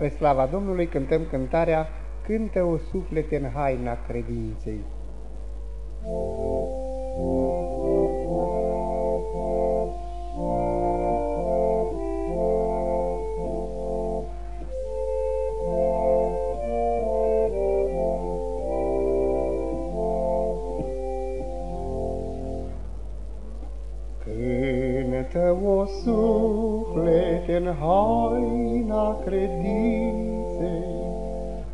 Spre slava Domnului cântăm cântarea Cântă o suflete în haina credinței. Cântă o suflete în haina credinței,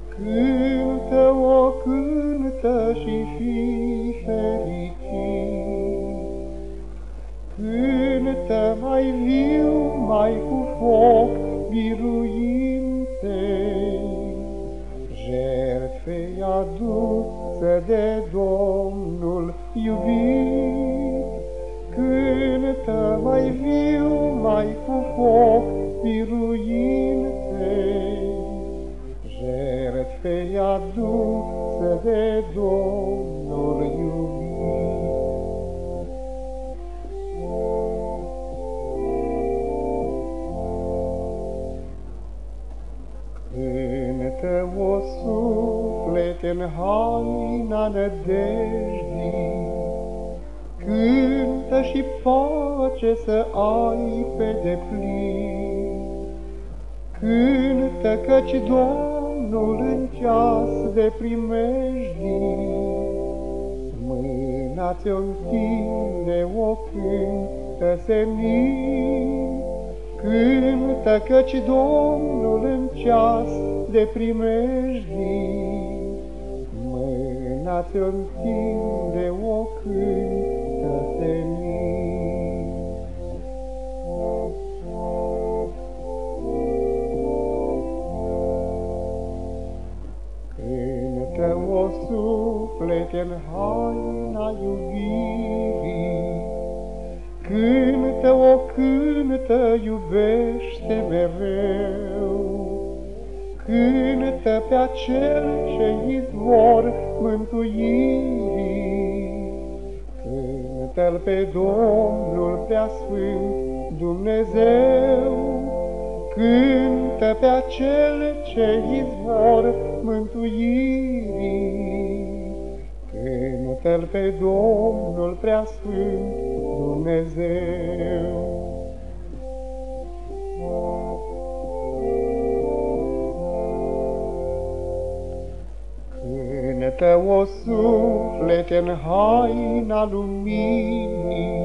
Cântă-o, cântă și fi fericit. Cântă mai viu, mai cu foc biruinței, Jertfei adusă de Domnul iubit. Foc biruinței, jertfei adusă de Domnul iubit. Cântă o suflete în haina nădejdii, Cântă și pace să ai pe deplin. Cântă căci Domnul în ceas de primejdii, Mâna ți-o întinde, o cântă senin. Cântă căci Domnul în ceas de primejdii, Mâna ți-o întinde, suflete în haina iubirii, Cântă o cântă, iubește mereu. Cântă pe acel ce izvor mântuirii, Cântă-l pe Domnul preasfânt Dumnezeu, Cântă pe acel ce izvor mântuirii, Cântă-l pe Domnul preasfânt Dumnezeu. Cântă o suflete în haina luminii,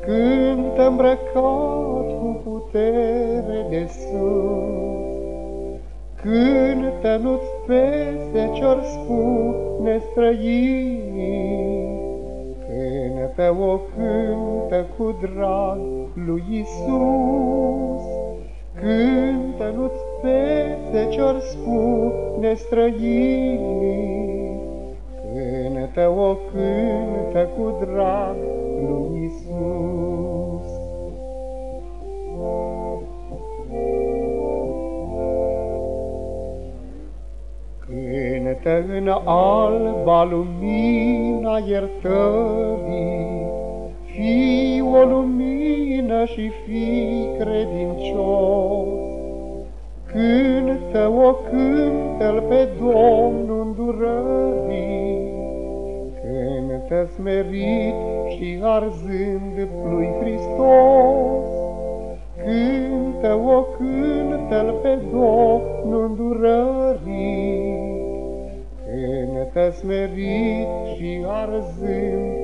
Cântă îmbrăcat cu putere de sus. Cântă, nu-ți pese ce-or spune străinii, Cântă o cântă cu drag lui Isus. Cântă, nu-ți pese ce-or spune străinii, Cântă o cântă cu drag lui Isus. Cântă în alba lumina iertării, Fii o lumină și fii credincios. Cântă o cântă pe Domnul îndurării, Cântă smerit și arzând lui Hristos. Cântă o cântă pe Domnul îndurării, Cântă smerit și arzând